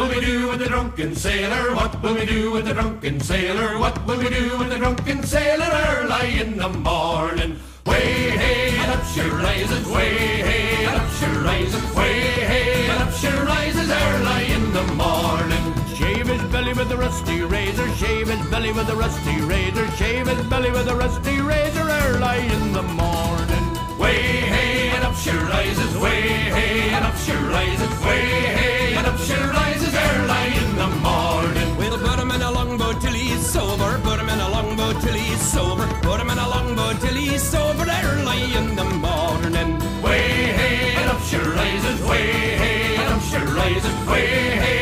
will we do with the drunken sailor? What will we do with the drunken sailor? What will we do with the drunken sailor early in the morning? Way hey and up she rises, way hey and up she rises, way hey and up she rises early in the morning. Shave his belly with a rusty razor, shave his belly with a rusty razor, shave his belly with a rusty razor early in the morning. Way hey and up she rises, way hey and up she rises, way hey and up she rises sober, put him in a longboat till he's sober. Early in the morning. Way hey and up she rises, way hey and up she rises, way hey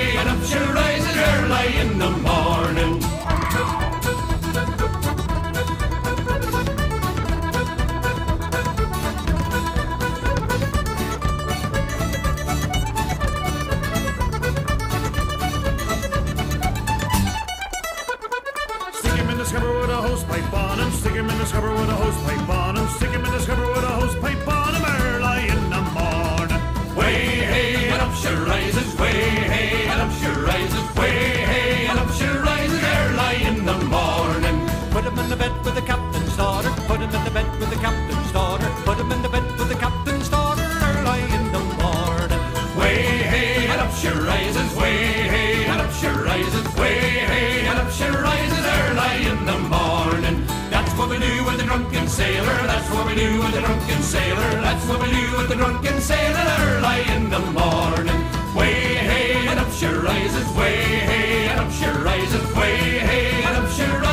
the drunken sailor. That's what we do with the drunken sailor early in the morning. Way hey and up she rises, way hey and up she rises, way hey and up she rises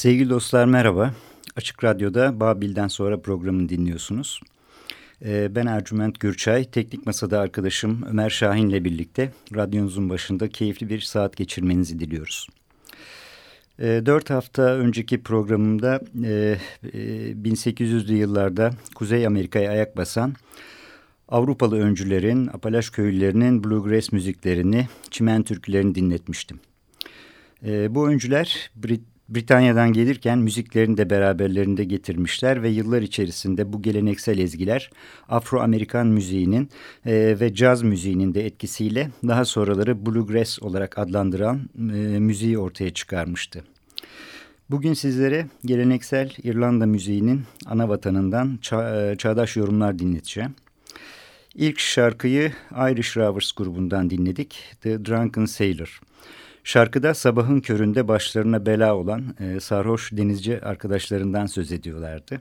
Sevgili dostlar merhaba. Açık Radyo'da Babil'den sonra programını dinliyorsunuz. Ee, ben Ercüment Gürçay, teknik masada arkadaşım Ömer Şahin ile birlikte radyonuzun başında keyifli bir saat geçirmenizi diliyoruz. Ee, dört hafta önceki programımda e, e, 1800'lü yıllarda Kuzey Amerika'ya ayak basan Avrupalı öncülerin, Apalaş köylülerinin bluegrass müziklerini, çimen türkülerini dinletmiştim. E, bu öncüler Brit Britanya'dan gelirken müziklerini de beraberlerinde getirmişler ve yıllar içerisinde bu geleneksel ezgiler Afro-Amerikan müziğinin e, ve caz müziğinin de etkisiyle daha sonraları bluegrass olarak adlandıran e, müziği ortaya çıkarmıştı. Bugün sizlere geleneksel İrlanda müziğinin ana vatanından ça çağdaş yorumlar dinleteceğim. İlk şarkıyı Irish Rovers grubundan dinledik, The Drunken Sailor. Şarkıda sabahın köründe başlarına bela olan e, sarhoş denizci arkadaşlarından söz ediyorlardı.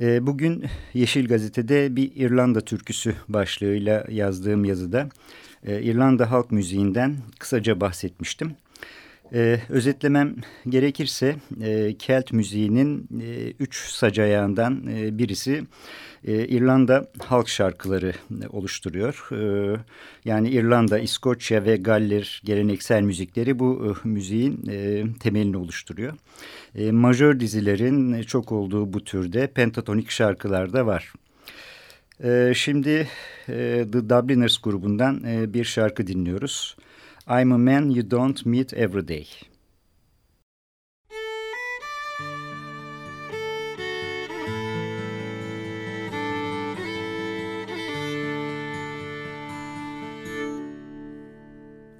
E, bugün Yeşil Gazete'de bir İrlanda türküsü başlığıyla yazdığım yazıda e, İrlanda halk müziğinden kısaca bahsetmiştim. Ee, özetlemem gerekirse e, Kelt müziğinin e, üç sac ayağından e, birisi e, İrlanda halk şarkıları e, oluşturuyor. E, yani İrlanda, İskoçya ve Galler geleneksel müzikleri bu e, müziğin e, temelini oluşturuyor. E, majör dizilerin çok olduğu bu türde pentatonik şarkılar da var. E, şimdi e, The Dubliners grubundan e, bir şarkı dinliyoruz. I'm a man you don't meet every day.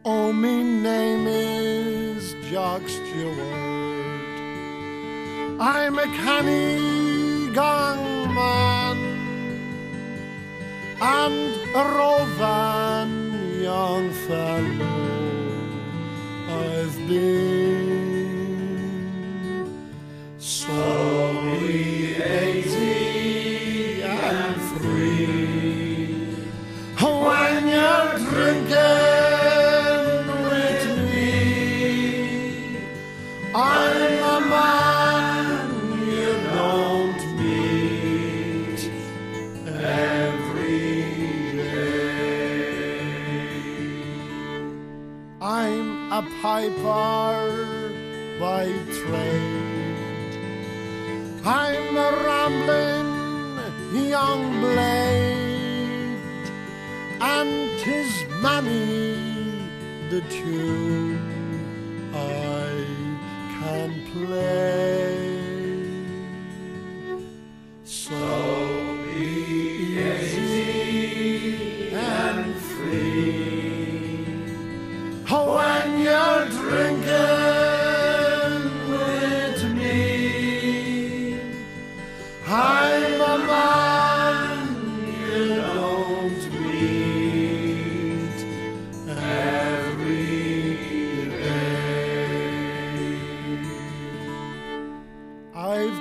Oh, me name is Jock Stewart. I'm a canny gangman and a roving young fellow been. Sorry, piper by trade. I'm a rambling young blade, and 'tis mammy the tune I can play.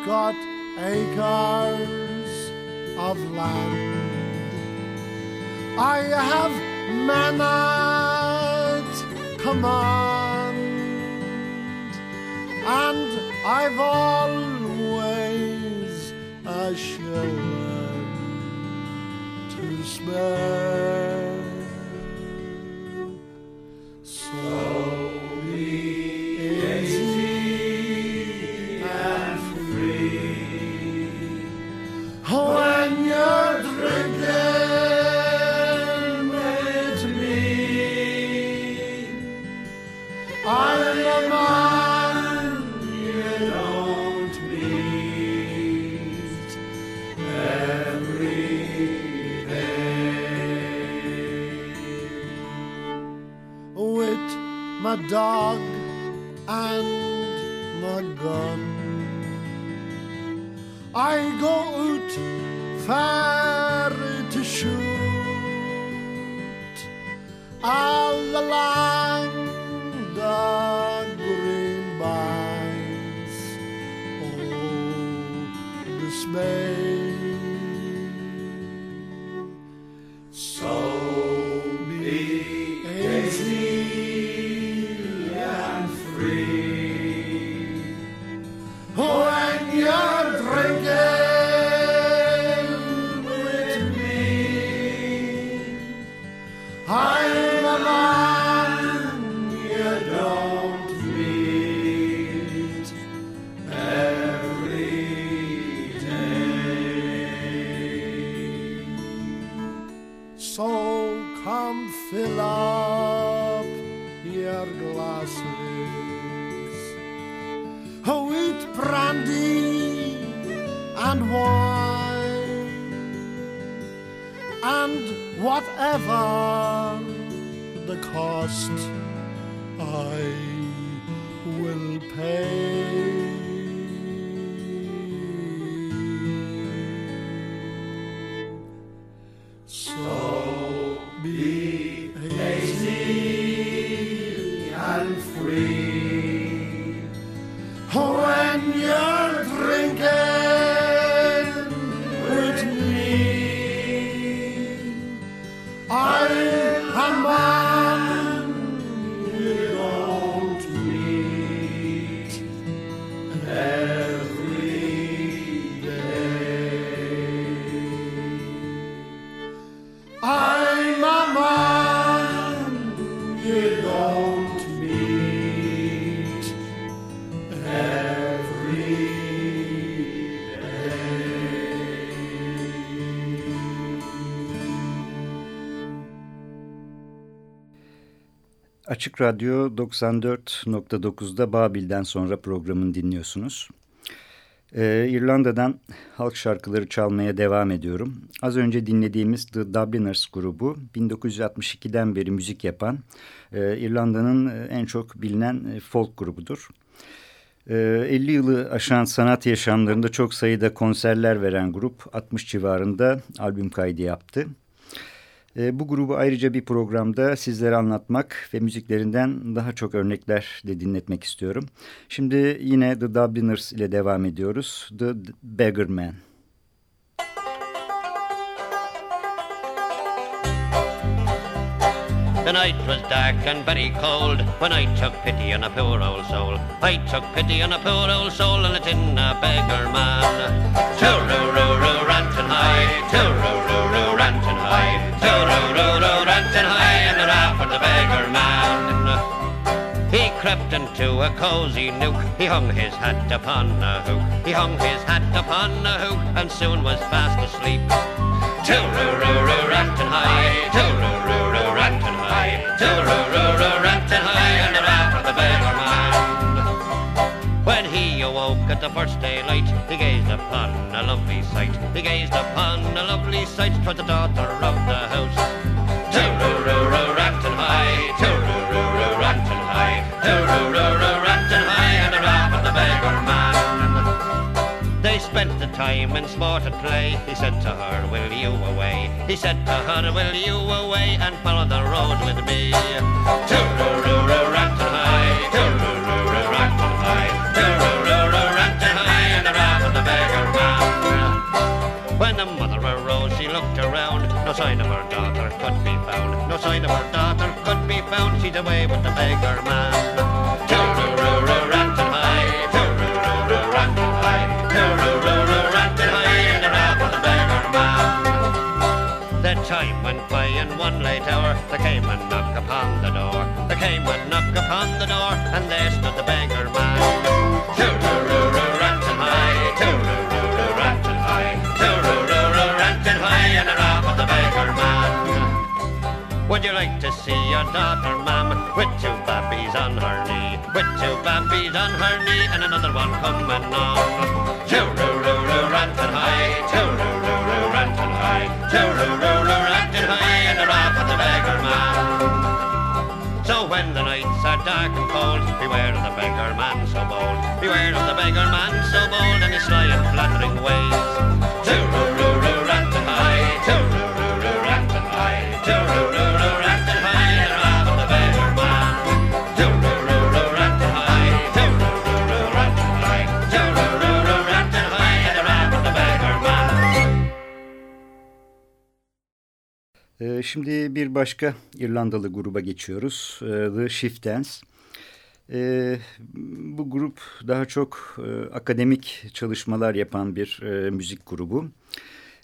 Got acres of land. I have men at command, and I've always a shilling to spare. All Açık Radyo 94.9'da Babil'den sonra programını dinliyorsunuz. Ee, İrlanda'dan halk şarkıları çalmaya devam ediyorum. Az önce dinlediğimiz The Dubliners grubu 1962'den beri müzik yapan e, İrlanda'nın en çok bilinen e, folk grubudur. E, 50 yılı aşan sanat yaşamlarında çok sayıda konserler veren grup 60 civarında albüm kaydı yaptı. E, bu grubu ayrıca bir programda sizlere anlatmak ve müziklerinden daha çok örnekler de dinletmek istiyorum. Şimdi yine The Dubliners ile devam ediyoruz. The Beggar Man. The night was dark and very cold when I took pity on a poor old soul. I took pity on a poor old soul and it's in a beggar man. Tooroo-roo-roo, rantin' high, tooroo-roo-roo, rantin' high, tooroo-roo-roo, rantin' high, and they're after the beggar man. He crept into a cosy nook. He hung his hat upon a hook. He hung his hat upon a hook and soon was fast asleep. Tooroo-roo-roo, Ranton High, tooroo-roo-roo, Ranton High, tooroo-roo-roo, Ranton High, and the rap the first daylight, he gazed upon a lovely sight. He gazed upon a lovely sight, 'twas the daughter of the house. Tooroo-roo-roo, Ranton High, tooroo-roo-roo, Ranton High, tooroo-roo-roo, Ranton High, and the rap of the beggar man. They spent the time in sport and play. He said to her, Will you away? He said to her, Will you away and follow the road with me? Tooroo-roo-roo, Ranton No sign of her daughter could be found. No sign of her daughter could be found. She's away with the beggar man. The time went by one late hour. There came a knock upon the door. There came a knock upon the door, and there stood the beggar man. High, and rap of the beggar man. Would you like to see your daughter, ma'am, with two babbies on her knee, with two babbies on her knee, and another one coming on? Tooroo-roo-roo, Ranton High, tooroo-roo-roo, Ranton High, tooroo-roo-roo, Ranton High, and the rap of the beggar man. So when the nights are dark and cold, beware of the beggar man so bold. Beware of the beggar man so bold and his sly and flattering ways. Şimdi bir başka İrlandalı gruba geçiyoruz. Ee, The Shift Dance. Ee, Bu grup daha çok e, akademik çalışmalar yapan bir e, müzik grubu.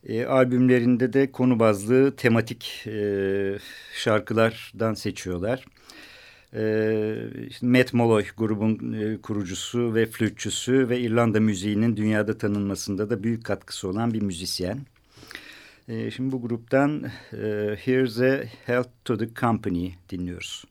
E, albümlerinde de konu bazlı tematik e, şarkılardan seçiyorlar. E, Matt Molloy grubun e, kurucusu ve flütçüsü ve İrlanda müziğinin dünyada tanınmasında da büyük katkısı olan bir müzisyen. E, şimdi bu gruptan e, Here's a Health to the Company dinliyoruz.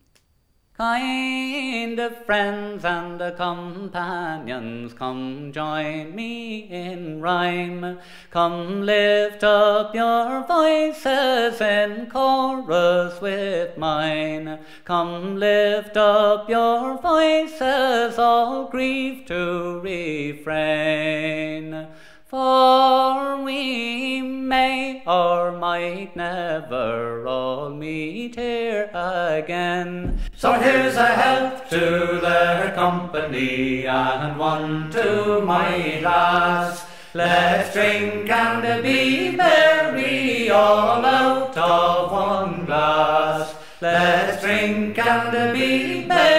Kind of friends and companions, come join me in rhyme. Come lift up your voices in chorus with mine. Come lift up your voices, all grief to refrain. For we may or might never all meet here again. So here's a health to their company and one to my lass. Let's drink and be merry all out of one glass. Let's drink and be merry,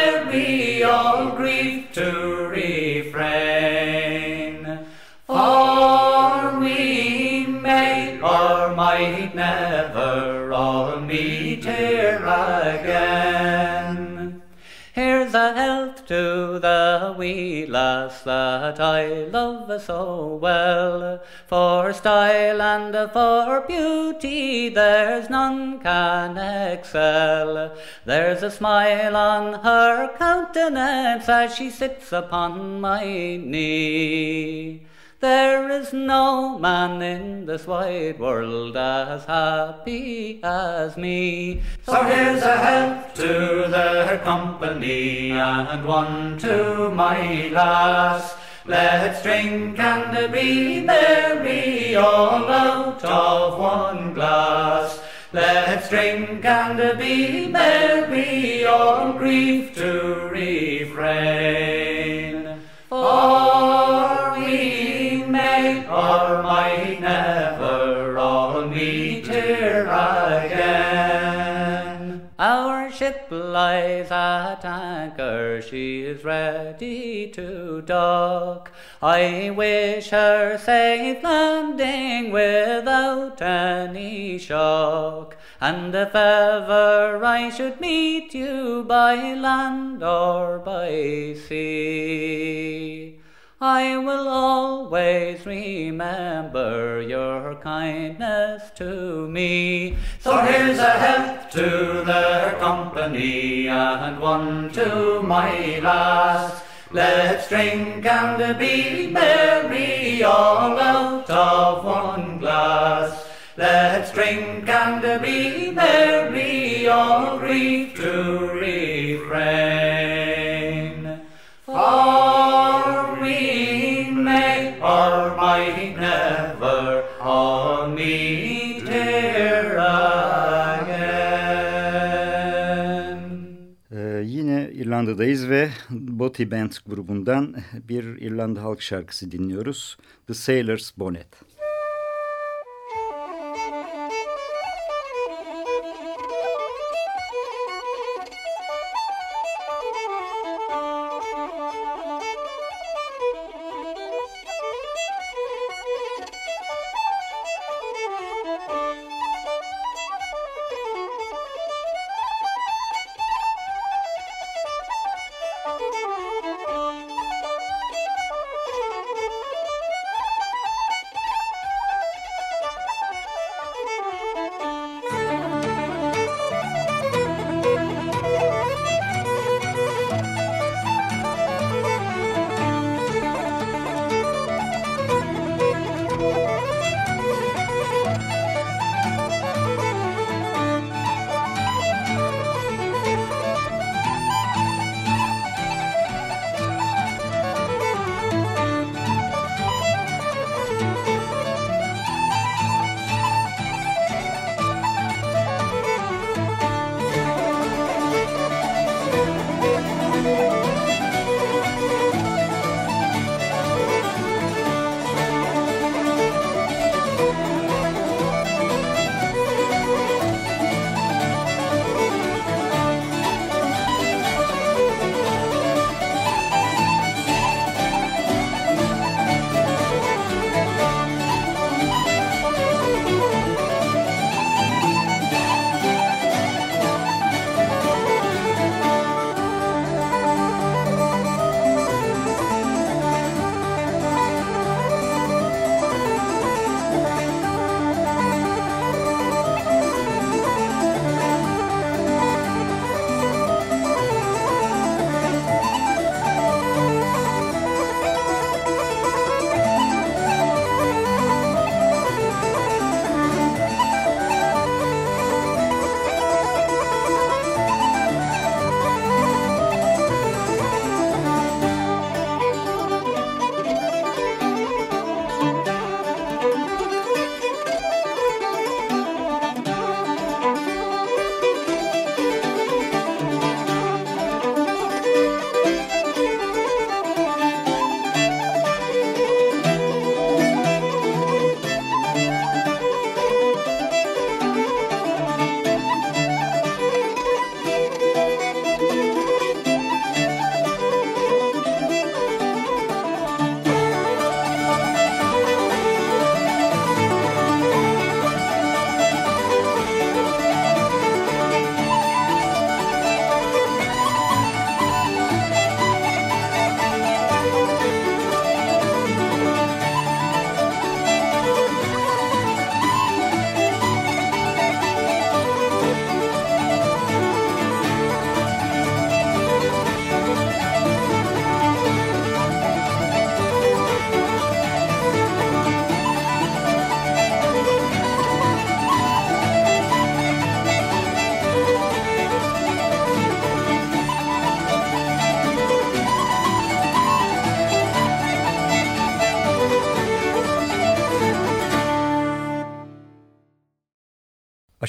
that I love so well. For style and for beauty there's none can excel. There's a smile on her countenance as she sits upon my knee. There is no man in this wide world as happy as me. So here's a health to their company and one to my lass. Let's drink and be merry all out of one glass. Let's drink and be merry, all grief to refrain. For we may or might never all meet here again. Ship lies at anchor, she is ready to dock. I wish her safe landing without any shock. And if ever I should meet you by land or by sea, I will always remember your kindness to me. So here's a health to their company and one to my lass. Let's drink and be merry all out of one glass. Let's drink and be merry, all grief to refrain. İrlanda'dayız ve Botti Band grubundan bir İrlanda halk şarkısı dinliyoruz. The Sailor's Bonnet.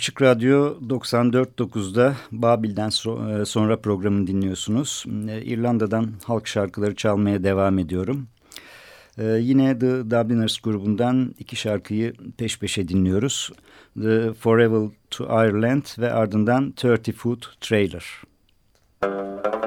Açık Radyo 94.9'da Babil'den e, sonra programını dinliyorsunuz. E, İrlanda'dan halk şarkıları çalmaya devam ediyorum. Ee, yine The Dubliners grubundan iki şarkıyı peş peşe dinliyoruz. The Forever to Ireland ve ardından 30 Foot Trailer. Müzik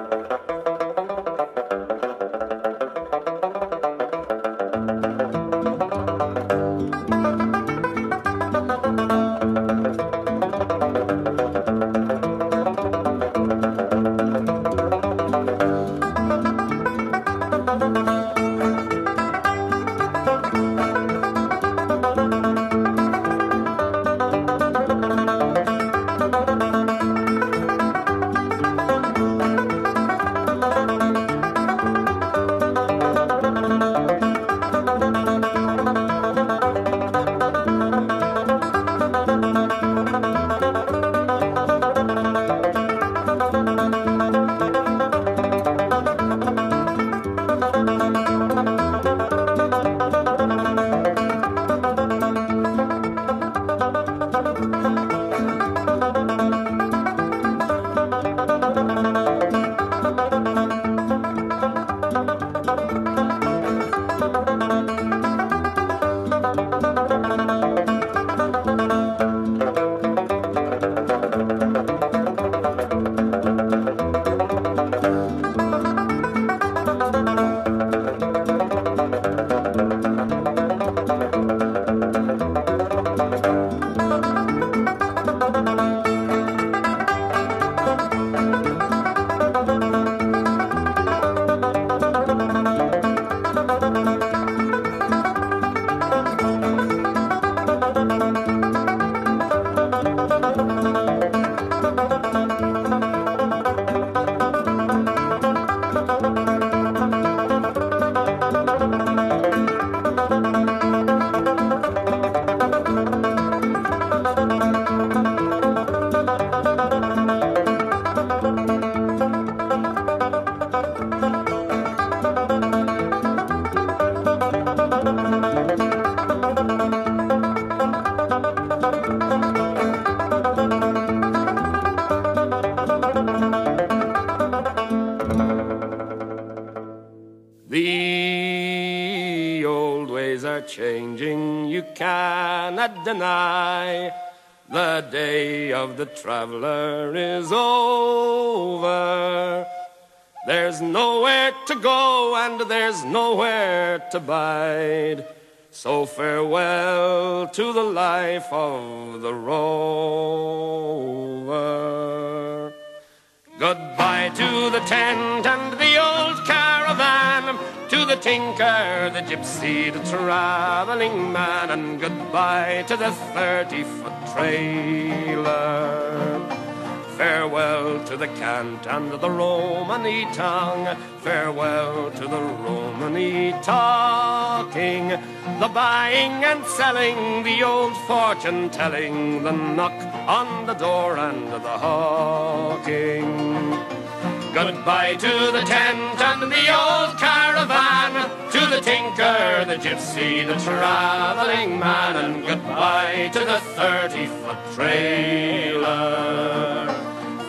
deny the day of the traveler is over. There's nowhere to go and there's nowhere to bide. So farewell to the life of the rover. Goodbye to the tent tinker, the gypsy, the traveling man, and goodbye to the 30 foot trailer. Farewell to the cant and the Romany tongue. Farewell to the Romany talking, the buying and selling, the old fortune telling, the knock on the door and the hawking. Goodbye to the tent and the old the tinker, the gypsy, the travelling man, and goodbye to the 30 foot trailer.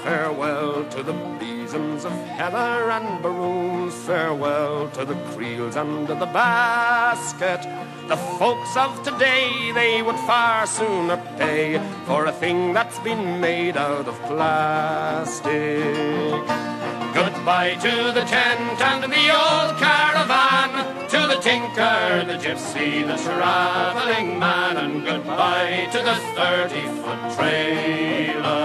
Farewell to the besoms of heather and baroons, farewell to the creels under the basket. The folks of today, they would far sooner pay for a thing that's been made out of plastic. Goodbye to the tent and the old caravan, tinker, the gypsy, the travelling man, and goodbye to the 30 foot trailer.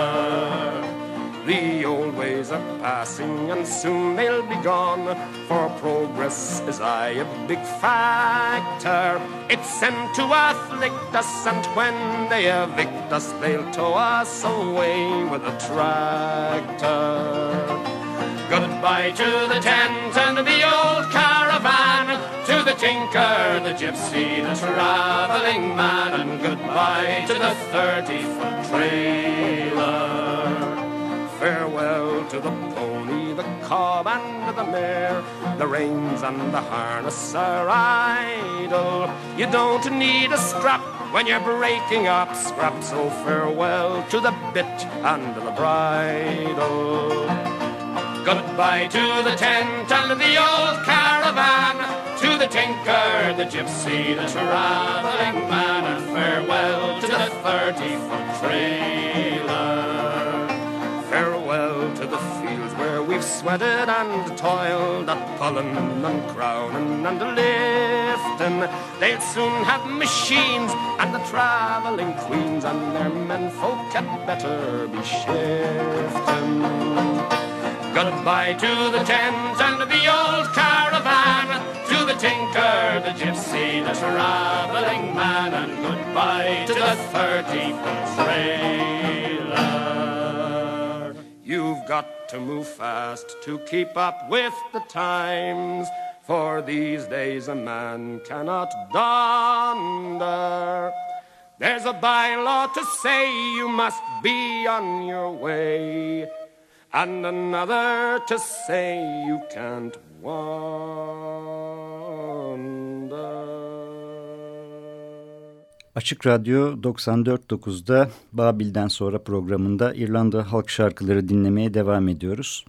The old ways are passing and soon they'll be gone, for progress is a big factor. It's sent to afflict us, and when they evict us, they'll tow us away with a tractor. Goodbye to the tent and the old tinker, the gypsy, the travelling man, and goodbye to the 30 foot trailer. Farewell to the pony, the cob, and the mare. The reins and the harness are idle. You don't need a strap when you're breaking up scrap, so farewell to the bit and the bridle. Goodbye to the tent and the old caravan, to the tinker, the gypsy, the travelling man, and farewell to the thirty-foot trailer. Farewell to the fields where we've sweated and toiled at pulling and crowning and lifting. They'll soon have machines and the travelling queens and their menfolk had better be shifting. Goodbye to the tent and the old caravan, to the tinker, the gypsy, the travelling man, and goodbye to the thirty-foot trailer. You've got to move fast to keep up with the times, for these days a man cannot donder. There's a bylaw to say you must be on your way and another to say you can't wander. Açık Radyo 94.9'da Babil'den sonra programında İrlanda halk şarkıları dinlemeye devam ediyoruz.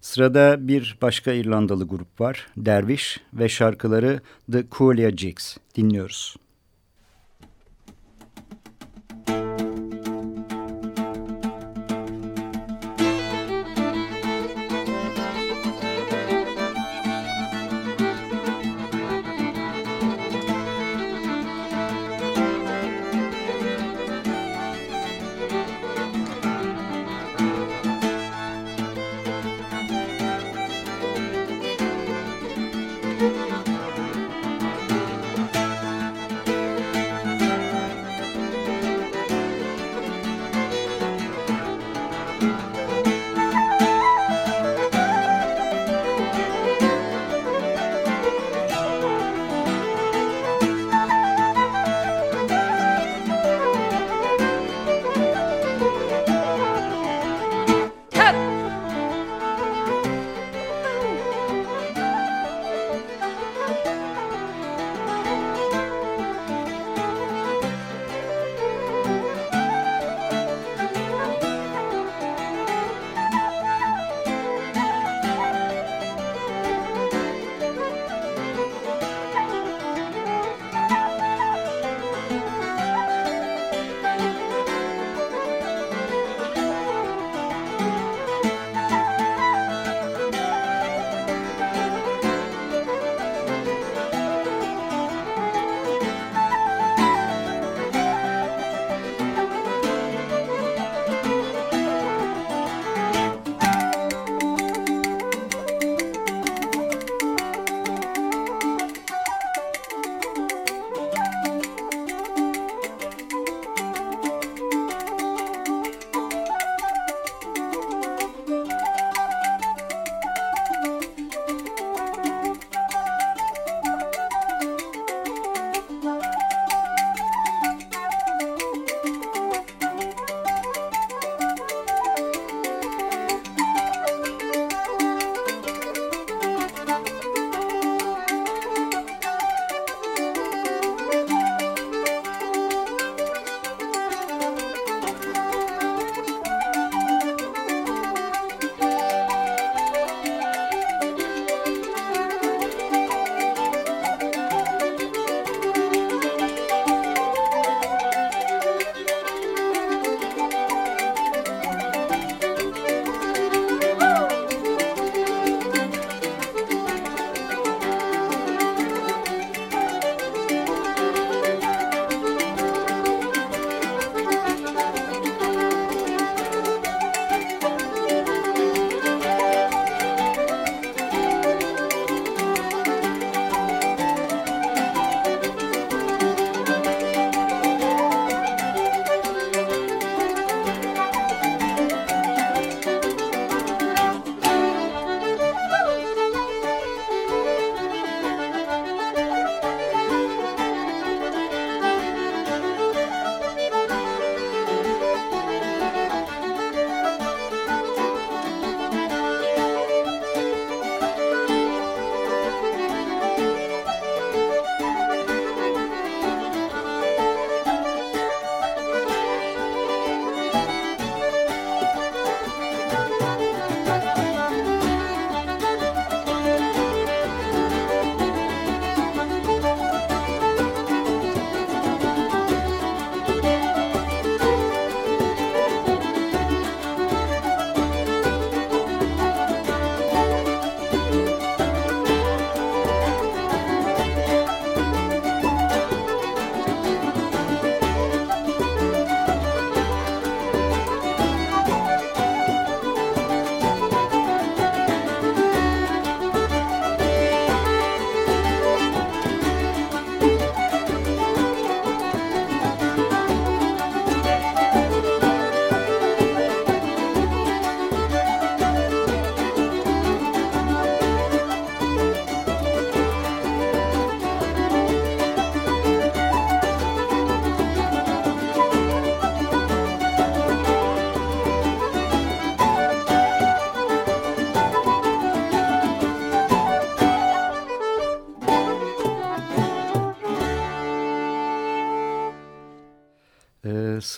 Sırada bir başka İrlandalı grup var, Derviş ve şarkıları The Coolia Jigs dinliyoruz.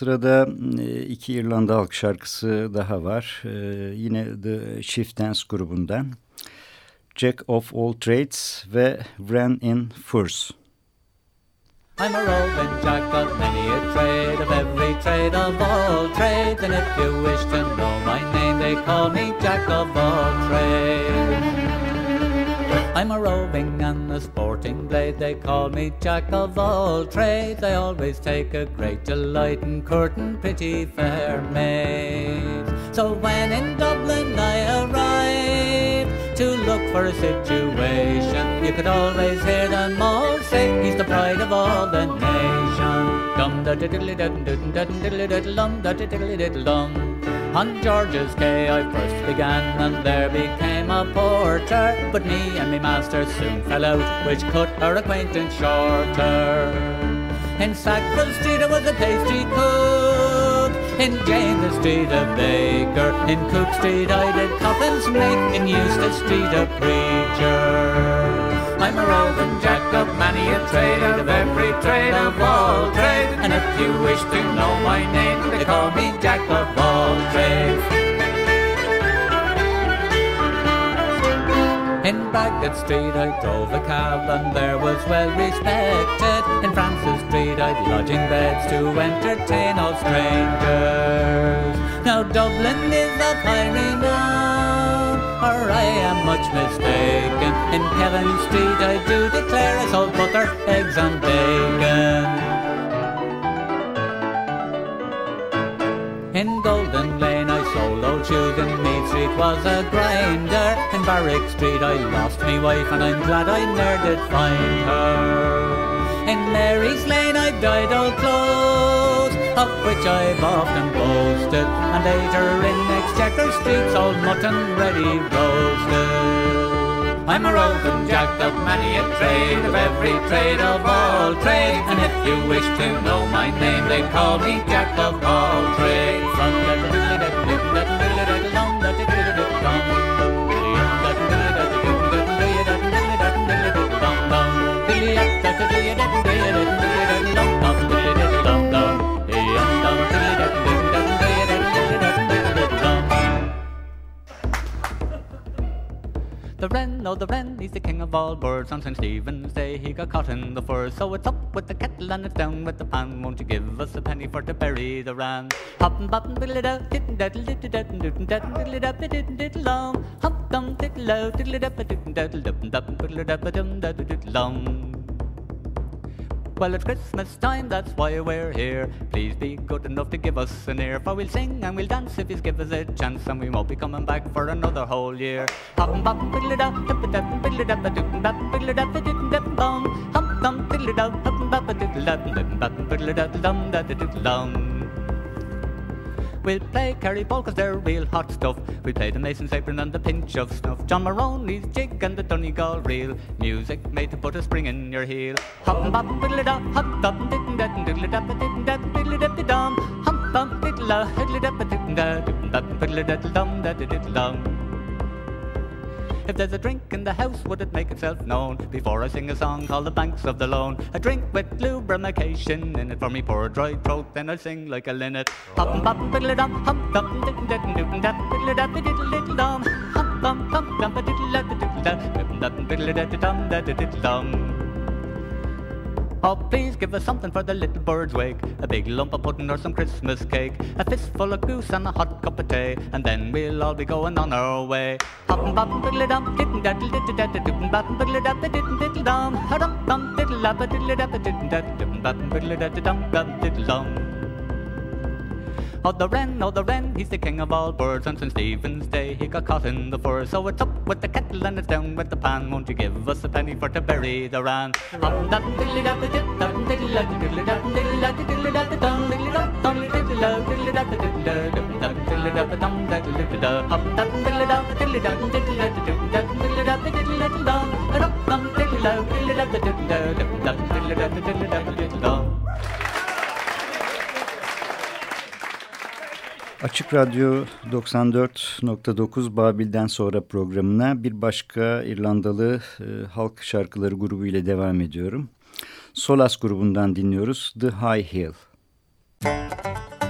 Sırada e, iki İrlanda halk şarkısı daha var. E, yine The Shift Dance grubundan. Jack of All Trades ve Ran in Furs. I'm a roving jack of many a trade, of every trade of all trades, and if you wish to know my name, they call me Jack of all trades. I'm a roving and a sporting blade, they call me Jack of all trades. I always take a great delight in courting pretty fair maids. So when in Dublin I arrive to look for a situation, you could always hear them all say he's the pride of all the nation. Dum da diddly dum dum diddly diddlum da diddly. On George's Quay I first began, and there became a porter. But me and me master soon fell out, which cut our acquaintance shorter. In Sackville Street I was a pastry cook, in James Street a baker, in Cook Street I did coffins make, in Eustace Street a preacher. I'm a roving jack of many a trade, of every trade of all trade. And if you wish to know my name, they call me Jack of all trades. In Baggot Street I drove a cab and there was well respected. In Francis Street I'd lodging beds to entertain all strangers. Now Dublin is a fiery now, or I am much mistaken. In Kevin Street I do declare I sold butter, eggs and bacon. In Golden Lane I sold old shoes, in Meath Street was a grinder. In Barrack Street I lost me wife, and I'm glad I ne'er did find her. In Mary's Lane I dyed all clothes, of which I've often boasted, and later in Exchequer Street sold mutton ready roasted. I'm a roving jack of many a trade, of every trade of all trades. And if you wish to know my name, they call me Jack of all trades. The wren, oh the wren, he's the king of all birds. On St. Stephen's Day he got caught in the fur. So it's up with the kettle and it's down with the pan. Won't you give us a penny for to bury the wren? Hoppin' boppin' diddle da diddle daddle diddle daddle diddle daddle diddle daddle diddle diddle dum. Hop dum diddle lo diddle diddle daddle diddle daddle diddle daddle dum daddle diddle dum. Well, it's Christmas time, that's why we're here. Please be good enough to give us an ear, for we'll sing and we'll dance if you give us a chance, and we won't be coming back for another whole year. Diddle dum. We'll play carry ball cause they're real hot stuff. We play the Mason's apron and the pinch of snuff. John Maroney's jig and the Donegal reel. Music made to put a spring in your heel. Hop and bop hop diddle diddle diddle diddle diddle. If there's a drink in the house, would it make itself known? Before I sing a song called The Banks of the Loan. A drink with lubrication in it for me poor dry throat, then I'll sing like a linnet. Hop and pop and fiddle dum, hop dum diddle diddle diddle dum diddle dum diddle diddle dum. Hop dum dum dum diddle diddle diddle dum dum diddle diddle dum diddle dum. Oh, please give us something for the little bird's wake. A big lump of pudding or some Christmas cake. A fistful of goose and a hot cup of tea. And then we'll all be going on our way. Hop and bop and diddle dum, diddle daddle diddle daddle diddle bop and diddle dum, diddle diddle diddle dum, diddle diddle daddle diddle bop and diddle dum diddle dum. Oh, the wren, oh, the wren, he's the king of all birds. And St. Stephen's Day he got caught in the fur. So it's up with the kettle and it's down with the pan. Won't you give us a penny for to bury the wren? Açık Radyo 94.9 Babil'den sonra programına bir başka İrlandalı e, halk şarkıları grubu ile devam ediyorum. Solas grubundan dinliyoruz The High Hill. Müzik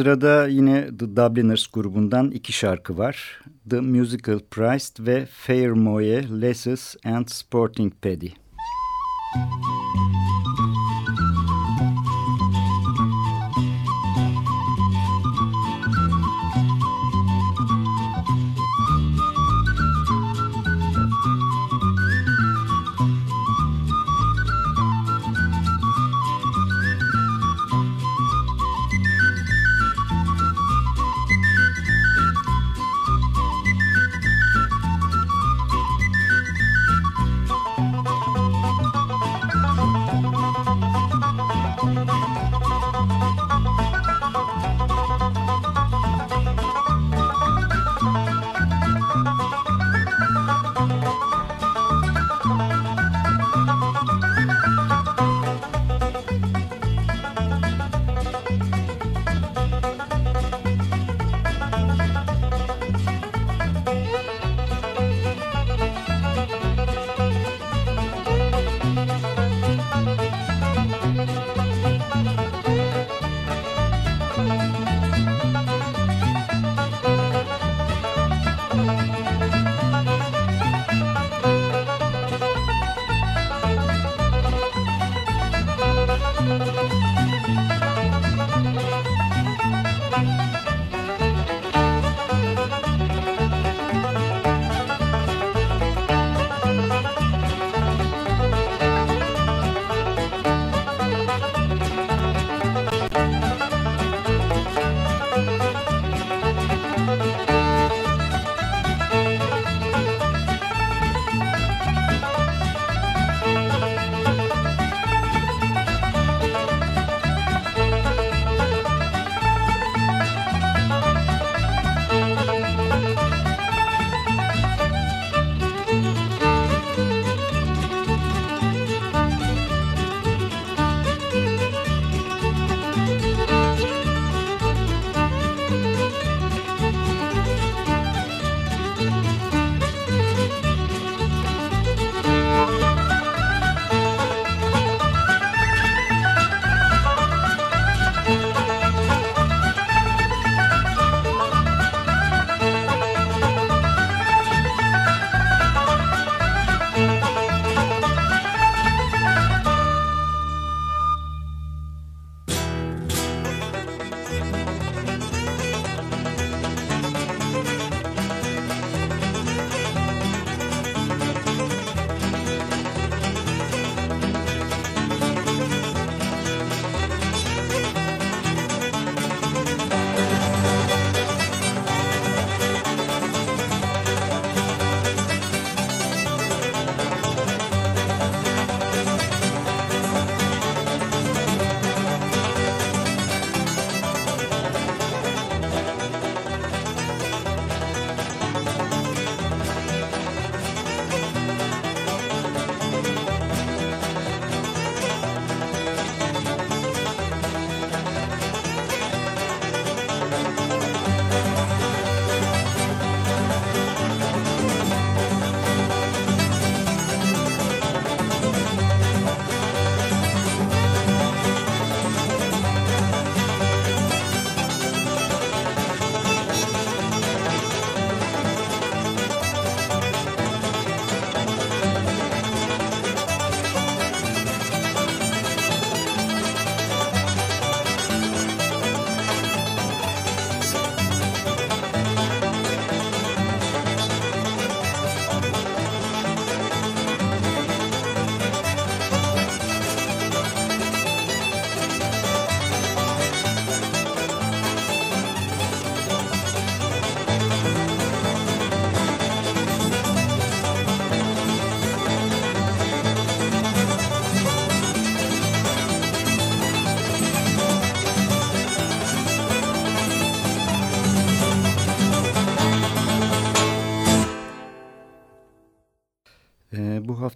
sırada yine The Dubliners grubundan iki şarkı var. The Musical Priest ve Fairmoye, Lesses and Sporting Paddy. Müzik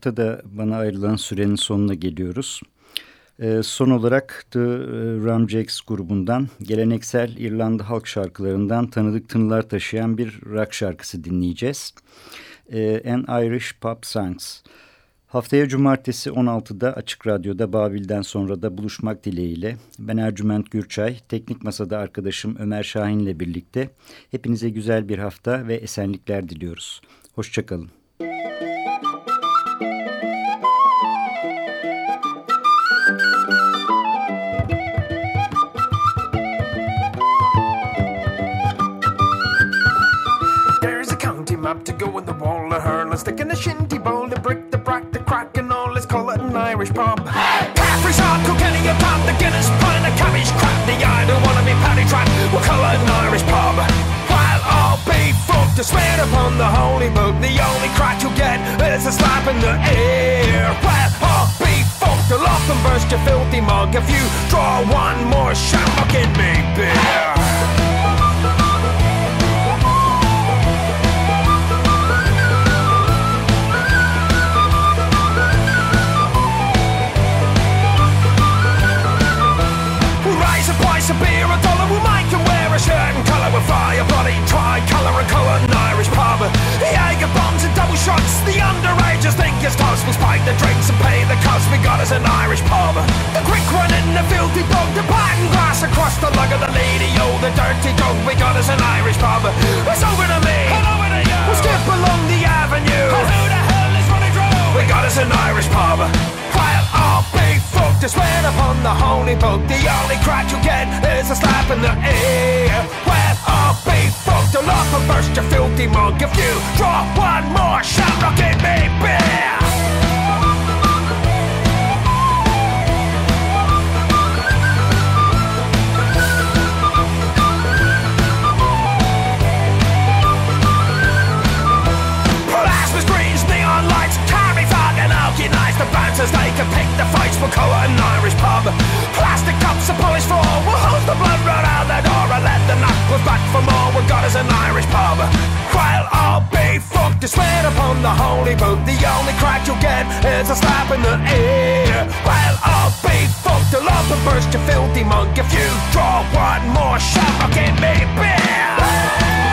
hafta da bana ayrılan sürenin sonuna geliyoruz. E, son olarak The Ram Jacks grubundan geleneksel İrlanda halk şarkılarından tanıdık tınılar taşıyan bir rock şarkısı dinleyeceğiz. E, An Irish Pop Songs. Haftaya cumartesi 16'da Açık Radyo'da Babil'den sonra da buluşmak dileğiyle ben Ercüment Gürçay, teknik masada arkadaşım Ömer Şahin ile birlikte hepinize güzel bir hafta ve esenlikler diliyoruz. Hoşçakalın. Map to go in the wall of her. Let's stick in the shinty bowl, the brick, the brack, the crack, and all. Let's call it an Irish pub. Caffrey's hot, Kilkenny, a pub, the Guinness, pint, the cabbage, crap, the I don't wanna be paddy trap. We'll call it an Irish pub. While all be fucked, to swear upon the holy book, the only crack you'll get is a slap in the air. While all be fucked, lock and burst your filthy mug if you draw one more shamrock in me beer. Price of beer, a dollar will make him wear a shirt and colour with fire, bloody tri-colour and colour an Irish pub. The Jager bombs and double shots, the underagers think it's toast. We'll spike the drinks and pay the cost, we got us an Irish pub. The quick one in the filthy bog, the pattern grass across the lug of the lady, oh the dirty dog, we got us an Irish pub. It's over to me, and over to you. We'll skip along the avenue. And who the hell is running through? We got us an Irish pub. While fucked to swear upon the holy book. The only crack you get is a slap in the ear. Well, all be fucked. I'll off and your filthy mug if you draw one more shamrock in me beer. Fights for colour an Irish pub. Plastic cups, a polished floor. We'll hose the blood right out the door and let the knuckles back for more. We got us an Irish pub. While I'll be fucked, to swear upon the holy book. The only crack you'll get is a slap in the ear. While I'll be fucked, I'll and burst your filthy monk if you draw one more shamrock in me beer.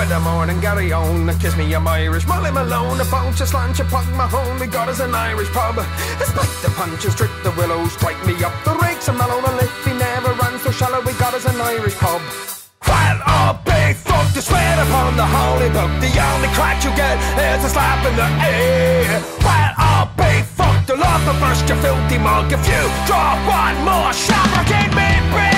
Of the morning, Garryowen, kiss me, I'm Irish. Molly Malone, a bounce, a slant, a pug, mahone. We got us an Irish pub. Despite the punches, strip the willows, strike me up the rakes, and Malone, a lift, he never ran so shallow. We got us an Irish pub. While all big fuck to swear upon the holy book, the only crack you get is a slap in the ear. While all big fuck to love and burst your filthy mug if you drop one more shamrock in me beer.